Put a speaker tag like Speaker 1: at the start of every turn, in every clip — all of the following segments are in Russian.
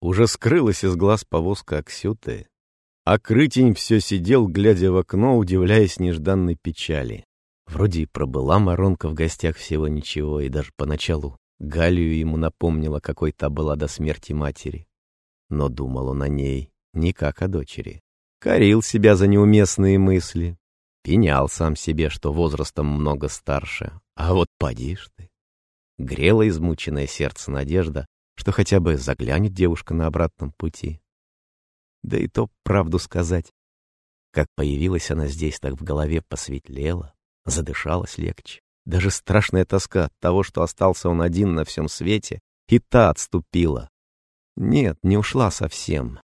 Speaker 1: уже скрылась из глаз повозка Аксюты, а Крытень все сидел, глядя в окно, удивляясь нежданной печали. Вроде и пробыла Маронка в гостях всего ничего, и даже поначалу Галию ему напомнила, какой та была до смерти матери. Но думал он о ней не как о дочери. Корил себя за неуместные мысли, пенял сам себе, что возрастом много старше. А вот поди ж ты. Грело измученное сердце надежда, что хотя бы заглянет девушка на обратном пути. Да и то правду сказать. Как появилась она здесь, так в голове посветлело, задышалось легче. Даже страшная тоска от того, что остался он один на всем свете, и та отступила. Нет, не ушла совсем.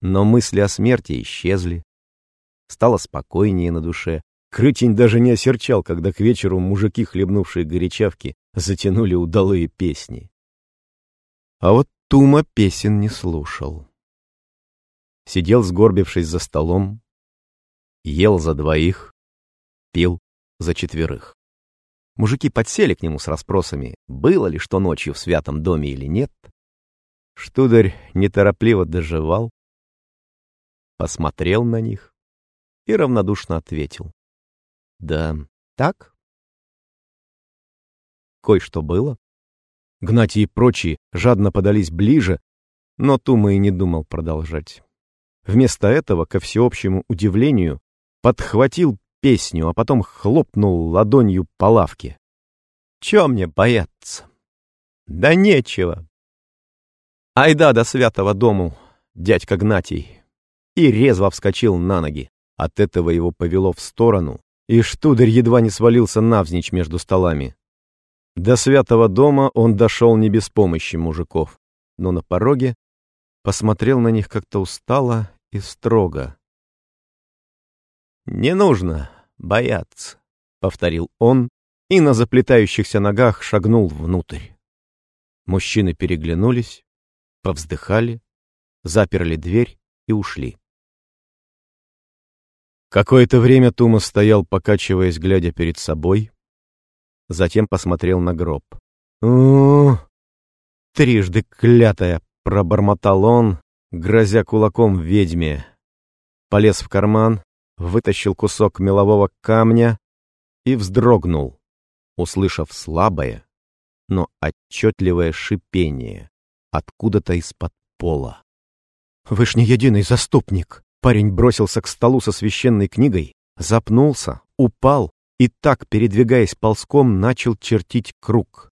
Speaker 1: Но мысли о смерти исчезли. Стало спокойнее на душе. Крытень даже не осерчал, когда к вечеру мужики, хлебнувшие горячавки, затянули удалые песни. А вот Тума песен не слушал. Сидел, сгорбившись за столом, ел за двоих, пил за четверых. Мужики подсели к нему с расспросами, было ли что ночью в святом доме или нет. Штударь неторопливо доживал, посмотрел на них и равнодушно ответил. Да, так? Кое-что было. Гнати и прочие жадно подались ближе, но Тума и не думал продолжать. Вместо этого, ко всеобщему удивлению, подхватил песню, а потом хлопнул ладонью по лавке. «Чё мне бояться?» «Да нечего!» «Айда до святого дому, дядька Гнатий!» И резво вскочил на ноги. От этого его повело в сторону, и Штударь едва не свалился навзничь между столами. До святого дома он дошел не без помощи мужиков, но на пороге посмотрел на них как-то устало и строго. «Не нужно бояться», — повторил он и на заплетающихся ногах шагнул внутрь. Мужчины переглянулись, повздыхали, заперли дверь и ушли. Какое-то время Тума стоял, покачиваясь, глядя перед собой, затем посмотрел на гроб. «У, трижды клятая!» — пробормотал он, грозя кулаком ведьме. Полез в карман, вытащил кусок мелового камня и вздрогнул, услышав слабое, но отчетливое шипение откуда-то из-под пола. «Вышний единый заступник!» Парень бросился к столу со священной книгой, запнулся, упал и так, передвигаясь ползком, начал чертить круг.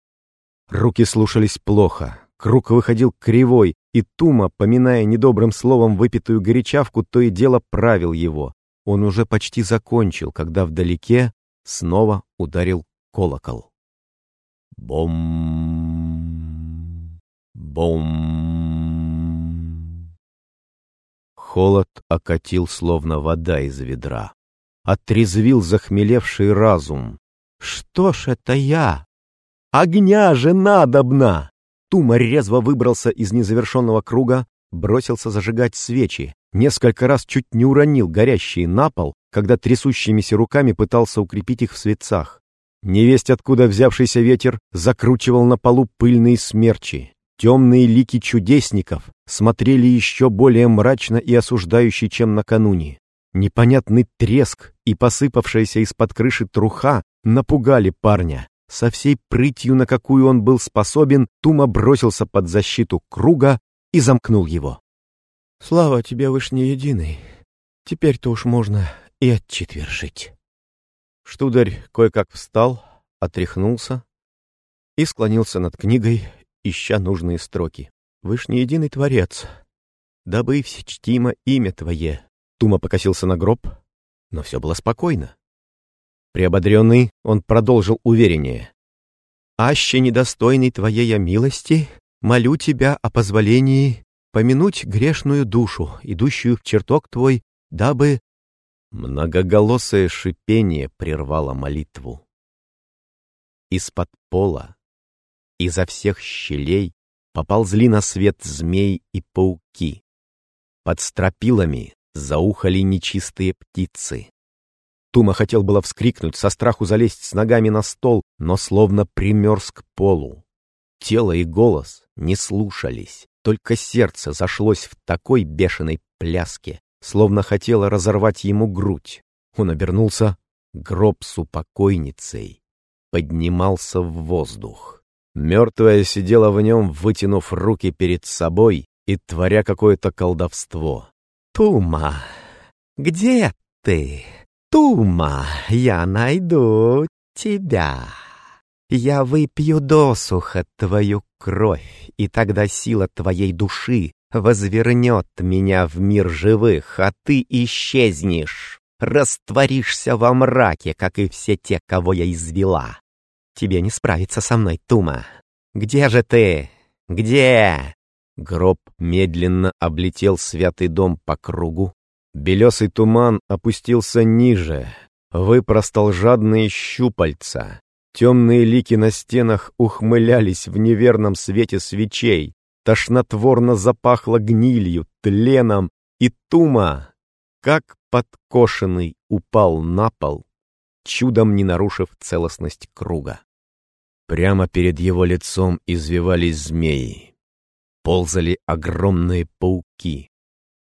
Speaker 1: Руки слушались плохо, круг выходил кривой, и Тума, поминая недобрым словом выпитую горячавку, то и дело правил его. Он уже почти закончил, когда вдалеке снова ударил колокол. Бом! Бом! Холод окатил, словно вода из ведра отрезвил захмелевший разум. «Что ж это я? Огня же надобно!» Тума резво выбрался из незавершенного круга, бросился зажигать свечи, несколько раз чуть не уронил горящие на пол, когда трясущимися руками пытался укрепить их в светцах. Невесть, откуда взявшийся ветер, закручивал на полу пыльные смерчи. Темные лики чудесников смотрели еще более мрачно и осуждающе, чем накануне. Непонятный треск и посыпавшаяся из-под крыши труха напугали парня. Со всей прытью, на какую он был способен, Тума бросился под защиту круга и замкнул его. «Слава тебе, Вышний Единый! Теперь-то уж можно и отчетвершить». Штударь кое-как встал, отряхнулся и склонился над книгой, ища нужные строки. «Вышний Единый Творец, дабы всечтимо имя Твое, Тума покосился на гроб, но все было спокойно. Приободренный, он продолжил увереннее. «Аще недостойный твоей милости, молю тебя о позволении помянуть грешную душу, идущую в чертог твой, дабы...» Многоголосое шипение прервало молитву. Из-под пола, изо всех щелей поползли на свет змей и пауки. Под стропилами Заухали нечистые птицы. Тума хотел было вскрикнуть, со страху залезть с ногами на стол, но словно примерз к полу. тело и голос не слушались, только сердце зашлось в такой бешеной пляске, словно хотело разорвать ему грудь. Он обернулся, гроб с упокойницей поднимался в воздух. Мертвая сидела в нем, вытянув руки перед собой и творя какое-то колдовство.
Speaker 2: «Тума, где ты? Тума, я найду тебя. Я выпью досуха твою кровь, и тогда сила твоей души возвернет меня в мир живых, а ты исчезнешь, растворишься во мраке, как и все те, кого я извела. Тебе не справиться со мной, Тума. Где же ты? Где?»
Speaker 1: Гроб медленно облетел святый дом по кругу. Белесый туман опустился ниже, выпростал жадные щупальца. Темные лики на стенах ухмылялись в неверном свете свечей. Тошнотворно запахло гнилью, тленом, и Тума, как подкошенный, упал на пол, чудом не нарушив целостность круга. Прямо перед его лицом извивались змеи. Ползали огромные пауки.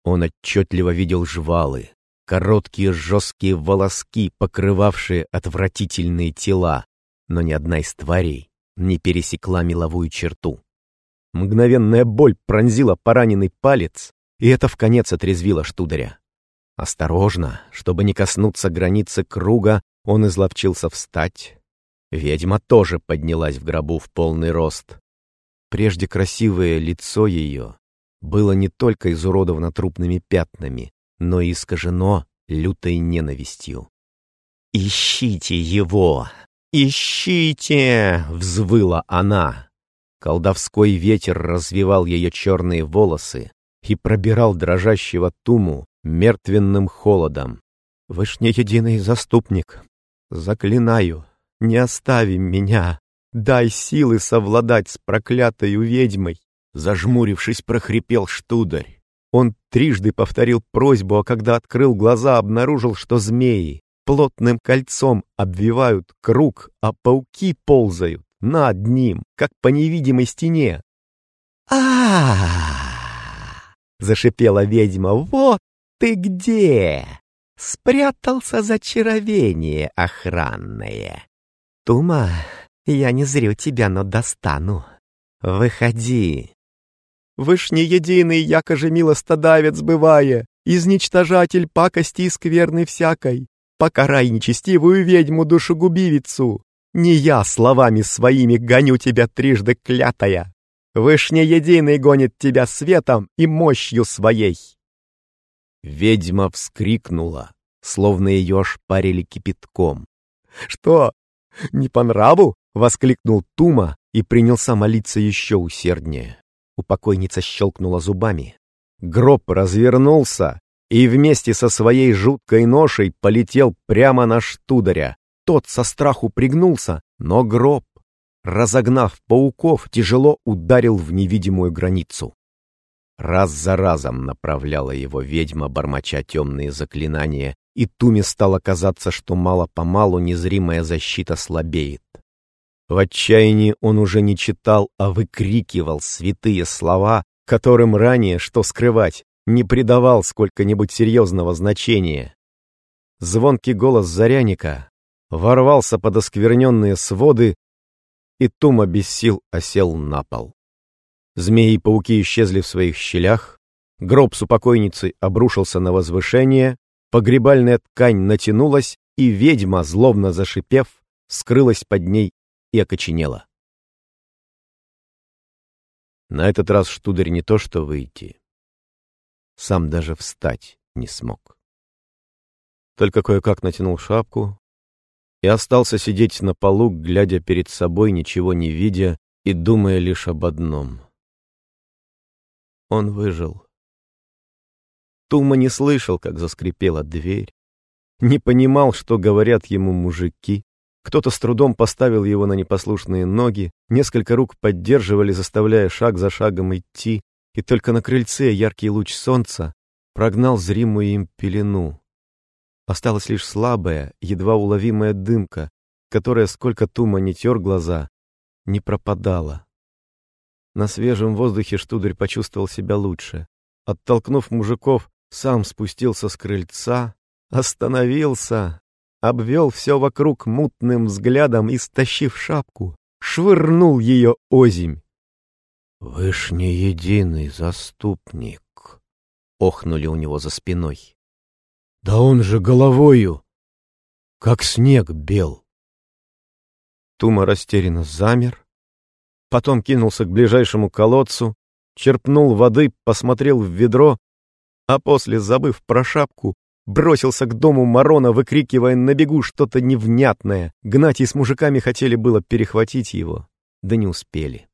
Speaker 1: Он отчетливо видел жвалы, короткие жесткие волоски, покрывавшие отвратительные тела, но ни одна из тварей не пересекла меловую черту. Мгновенная боль пронзила пораненный палец, и это в конец отрезвило Штударя. Осторожно, чтобы не коснуться границы круга, он изловчился встать. Ведьма тоже поднялась в гробу в полный рост. Прежде красивое лицо ее было не только изуродовано трупными пятнами, но и искажено лютой ненавистью. «Ищите его! Ищите!» — взвыла она. Колдовской ветер развивал ее черные волосы и пробирал дрожащего туму мертвенным холодом. «Вышне единый заступник, заклинаю, не остави меня, дай силы совладать с проклятой ведьмой!» Зажмурившись, прохрипел Штударь. Он трижды повторил просьбу, а когда открыл глаза, обнаружил, что змеи плотным кольцом обвивают круг, а пауки ползают над ним, как по невидимой стене. а зашипела ведьма. «Вот ты где! Спрятался за чаровение охранное. Тума, я не зрю тебя, но достану. Выходи!» Вышне единый, якоже милостодавец бывая, изничтожатель пакости и скверны всякой, покарай нечестивую ведьму душегубивицу. Не я словами своими гоню тебя трижды клятая. Вышне единый гонит тебя светом и мощью своей. Ведьма вскрикнула, словно ее ошпарили кипятком.
Speaker 2: «Что, не по нраву?» — воскликнул Тума и принялся молиться еще усерднее. Упокойница щелкнула зубами.
Speaker 1: Гроб развернулся и вместе со своей жуткой ношей полетел прямо на Штударя. Тот со страху пригнулся, но гроб, разогнав пауков, тяжело ударил в невидимую границу. Раз за разом направляла его ведьма, бормоча темные заклинания, и Туме стало казаться, что мало-помалу незримая защита слабеет. В отчаянии он уже не читал, а выкрикивал святые слова, которым ранее, что скрывать, не придавал сколько-нибудь серьезного значения. Звонкий голос Заряника ворвался под оскверненные своды, и Тума без сил осел на пол. Змеи и пауки исчезли в своих щелях, гроб с упокойницей обрушился на возвышение, погребальная ткань натянулась, и ведьма, злобно зашипев, скрылась под ней и окоченела. На этот раз Штударь не то что выйти, сам даже встать не смог. Только кое-как натянул шапку и остался сидеть на полу, глядя перед собой, ничего не видя и думая лишь об одном. Он выжил. Тума не слышал, как заскрипела дверь, не понимал, что говорят ему мужики, кто-то с трудом поставил его на непослушные ноги, несколько рук поддерживали, заставляя шаг за шагом идти, и только на крыльце яркий луч солнца прогнал зримую им пелену. Осталась лишь слабая, едва уловимая дымка, которая, сколько тума не тер глаза, не пропадала. На свежем воздухе Штударь почувствовал себя лучше. Оттолкнув мужиков, сам спустился с крыльца, остановился, обвел все вокруг мутным взглядом и, стащив шапку, швырнул ее озимь. — Вы ж не единый заступник, — охнули у него за спиной. — Да он же головою, как снег бел. Тума растерянно замер, потом кинулся к ближайшему колодцу, черпнул воды, посмотрел в ведро, а после, забыв про шапку, бросился к дому Марона, выкрикивая на бегу что-то невнятное. Гнать и с мужиками хотели было перехватить его, да не успели.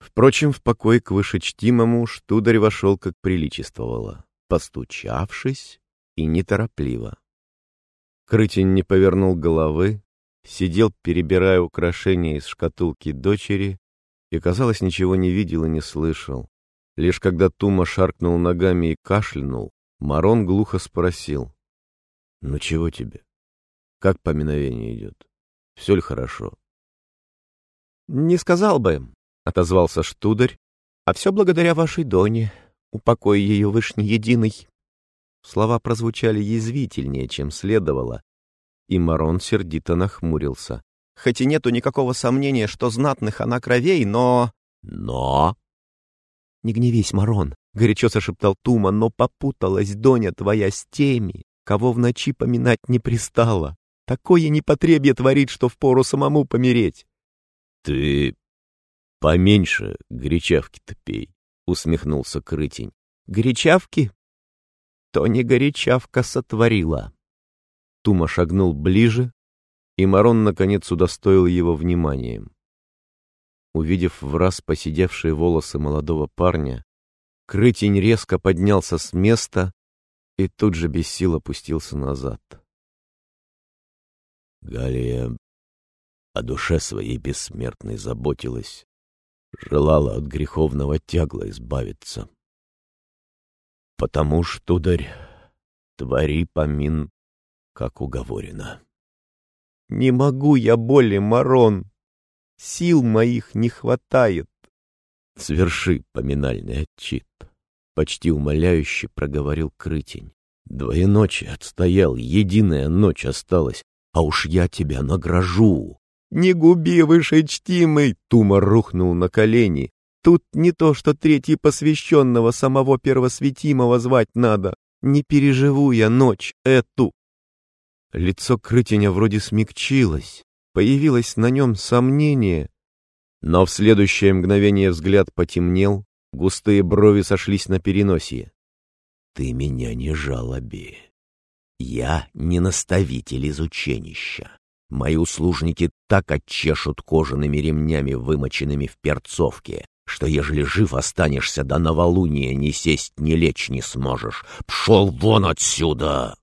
Speaker 1: Впрочем, в покой к вышечтимому Штударь вошел, как приличествовало, постучавшись и неторопливо. Крытень не повернул головы, сидел, перебирая украшения из шкатулки дочери, и, казалось, ничего не видел и не слышал. Лишь когда Тума шаркнул ногами и кашлянул, Марон глухо спросил. — Ну чего тебе? Как поминовение идет? Все ли хорошо? — Не сказал бы, — отозвался Штударь, — а все благодаря вашей Доне, упокой ее вышний единый. Слова прозвучали язвительнее, чем следовало, и Марон сердито нахмурился. Хоть и нету никакого сомнения, что знатных она кровей, но... Но... Не гневись, Марон, — горячо зашептал Тума, но попуталась Доня твоя с теми, кого в ночи поминать не пристало. Такое непотребье творит, что впору самому помереть. — Ты поменьше горячавки-то пей, — усмехнулся Крытень. — Горячавки? То не горячавка сотворила. Тума шагнул ближе, и Марон, наконец, удостоил его вниманием. Увидев в раз посидевшие волосы молодого парня, Крытень резко поднялся с места и тут же без сил опустился назад. Галия о душе своей бессмертной заботилась, желала от греховного тягла избавиться. Потому что, ударь, твори помин, как уговорено. Не могу я более, Марон, сил моих не хватает. Сверши поминальный отчит. Почти умоляюще проговорил Крытень. Двое ночи отстоял, единая ночь осталась, а уж я тебя награжу. Не губи, вышечтимый! Тума рухнул на колени. Тут не то, что третий посвященного самого первосветимого звать надо. Не переживу я ночь эту. Лицо Крытеня вроде смягчилось, появилось на нем сомнение, но в следующее мгновение взгляд потемнел, густые брови сошлись на переносие. «Ты меня не жалоби. Я не наставитель из ученища. Мои услужники так отчешут кожаными ремнями, вымоченными в перцовке, что ежели жив останешься до новолуния, ни сесть, ни лечь не сможешь. Пшел вон отсюда!»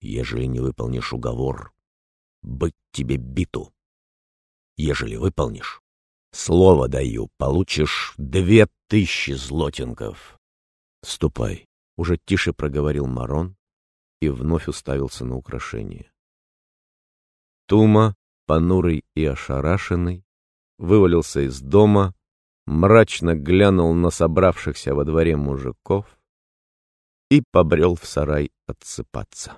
Speaker 1: Ежели не выполнишь уговор, быть тебе биту. Ежели выполнишь, слово даю, получишь две тысячи злотинков. Ступай, уже тише проговорил Марон и вновь уставился на украшение. Тума, понурый и ошарашенный, вывалился из дома, мрачно глянул на собравшихся во дворе мужиков и побрел в сарай отсыпаться.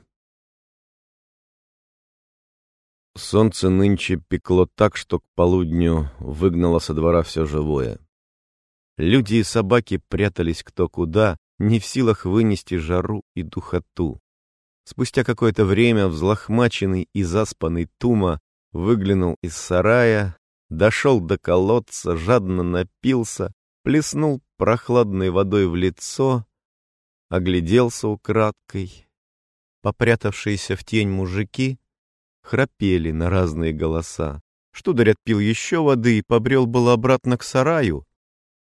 Speaker 1: Солнце нынче пекло так, что к полудню выгнало со двора все живое. Люди и собаки прятались кто куда, не в силах вынести жару и духоту. Спустя какое-то время взлохмаченный и заспанный Тума выглянул из сарая, дошел до колодца, жадно напился, плеснул прохладной водой в лицо, огляделся украдкой. Попрятавшиеся в тень мужики храпели на разные голоса. Штударь отпил еще воды и побрел было обратно к сараю,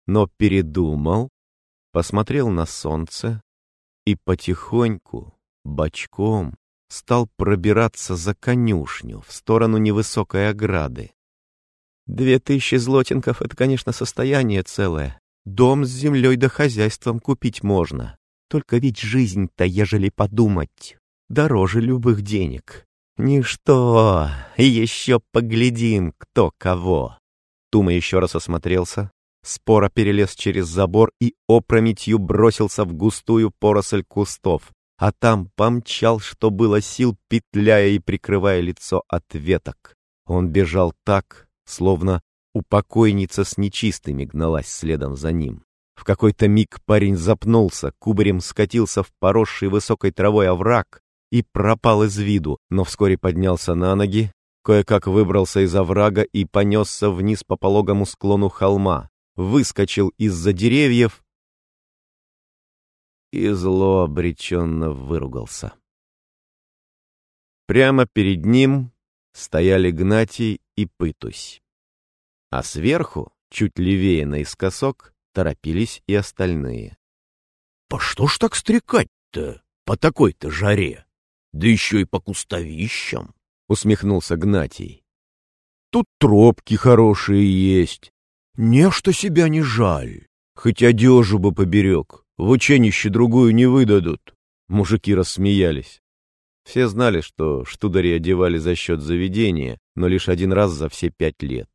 Speaker 1: но передумал, посмотрел на солнце и потихоньку, бочком, стал пробираться за конюшню в сторону невысокой ограды. Две тысячи злотинков — это, конечно, состояние целое. Дом с землей да хозяйством купить можно. Только ведь жизнь-то, ежели подумать, дороже любых денег. «Ничто, еще поглядим, кто кого!» Тума еще раз осмотрелся, спора перелез через забор и опрометью бросился в густую поросль кустов, а там помчал, что было сил, петляя и прикрывая лицо от веток. Он бежал так, словно упокойница с нечистыми гналась следом за ним. В какой-то миг парень запнулся, кубарем скатился в поросший высокой травой овраг и пропал из виду, но вскоре поднялся на ноги, кое-как выбрался из оврага и понесся вниз по пологому склону холма, выскочил из-за деревьев и зло обреченно выругался. Прямо перед ним стояли Гнатий и Пытусь. А сверху, чуть левее наискосок, торопились и остальные.
Speaker 3: — По что ж так стрекать-то по такой-то жаре? Да еще и по кустовищам!
Speaker 1: — усмехнулся Гнатий. — Тут тропки хорошие есть. Нечто себя не жаль. Хоть одежу бы поберег, в ученище другую не выдадут. Мужики рассмеялись. Все знали, что штудари одевали за счет заведения, но лишь один раз за все пять лет.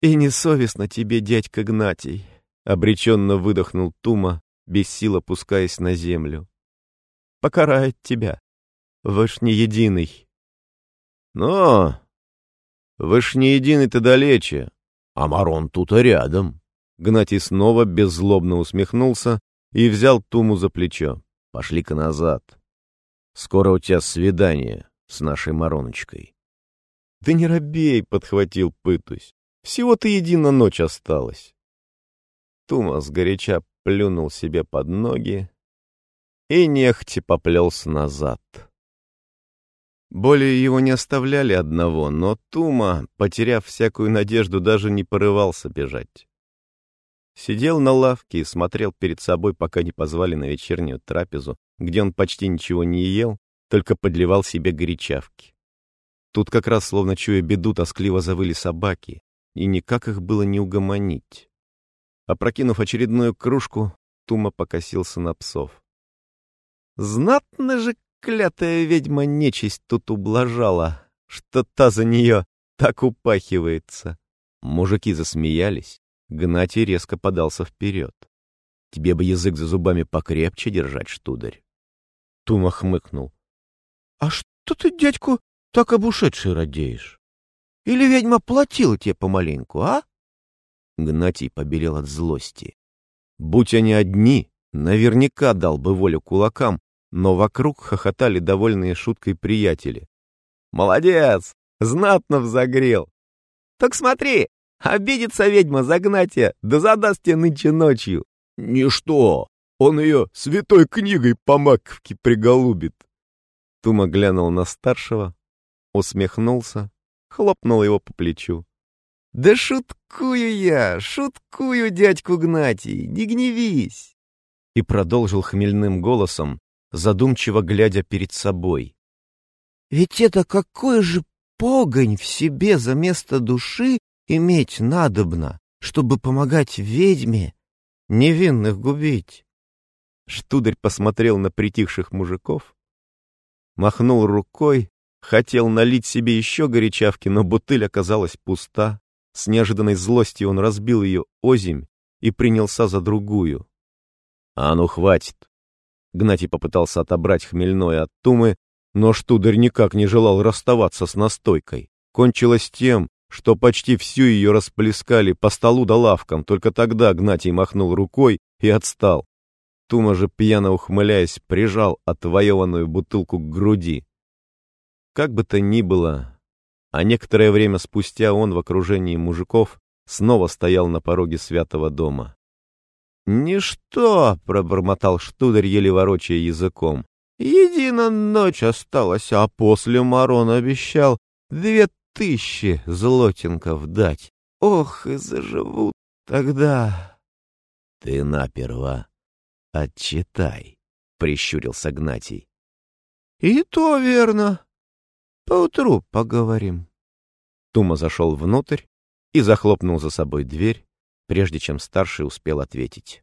Speaker 1: «И несовестно тебе, дядька Гнатий!» — обреченно выдохнул Тума, без сил опускаясь на землю. «Покарает тебя. Ж не единый».
Speaker 3: «Но вы ж не единый-то далече, а Марон тут и рядом».
Speaker 1: Гнатий снова беззлобно усмехнулся и взял Туму за плечо. «Пошли-ка назад. Скоро у тебя свидание с нашей Мароночкой». «Да не робей!» — подхватил Пытусь. «Всего-то едина ночь осталась». Тума сгоряча плюнул себе под ноги и нехти поплелся назад. Более его не оставляли одного, но Тума, потеряв всякую надежду, даже не порывался бежать. Сидел на лавке и смотрел перед собой, пока не позвали на вечернюю трапезу, где он почти ничего не ел, только подливал себе горячавки. Тут как раз, словно чуя беду, тоскливо завыли собаки, и никак их было не угомонить. Опрокинув очередную кружку, Тума покосился на псов. «Знатно же клятая ведьма нечисть тут ублажала, что та за нее так упахивается!» Мужики засмеялись, Гнатий резко подался вперед. «Тебе бы язык за зубами покрепче держать, штударь!» Тума хмыкнул. «А что ты, дядьку, так об ушедшей радеешь? Или ведьма платила тебе помаленьку, а?» Гнатий побелел от злости. Будь они одни, наверняка дал бы волю кулакам, но вокруг хохотали довольные шуткой приятели. «Молодец! Знатно взогрел! Так смотри, Обидится ведьма загнать тебя, да задаст тебе нынче ночью.
Speaker 3: Ничто, он ее святой книгой по маковке приголубит.
Speaker 1: Тума глянул на старшего, усмехнулся, хлопнул его по плечу. «Да шуткую я, шуткую, дядьку Гнатий, не гневись!» И продолжил хмельным голосом, задумчиво глядя перед собой. «Ведь это какой же погонь в себе за место души иметь надобно, чтобы помогать ведьме невинных губить. Штударь посмотрел на притихших мужиков, махнул рукой, хотел налить себе еще горячавки, но бутыль оказалась пуста. С неожиданной злостью он разбил ее озимь и принялся за другую. «А ну, хватит!» Гнатий попытался отобрать хмельное от Тумы, но Штударь никак не желал расставаться с настойкой. Кончилось тем, что почти всю ее расплескали по столу да лавкам, только тогда Гнатий махнул рукой и отстал. Тума же, пьяно ухмыляясь, прижал отвоеванную бутылку к груди. Как бы то ни было, а некоторое время спустя он в окружении мужиков снова стоял на пороге святого дома. «Ничто!» — пробормотал Штударь, еле ворочая языком. «Едина ночь осталась, а после Марон обещал две тысячи злотинков дать. Ох, и заживут тогда. — Ты наперво отчитай, — прищурился Гнатий. — И то верно. Поутру поговорим. Тума зашел внутрь и захлопнул за собой дверь, прежде чем старший успел ответить.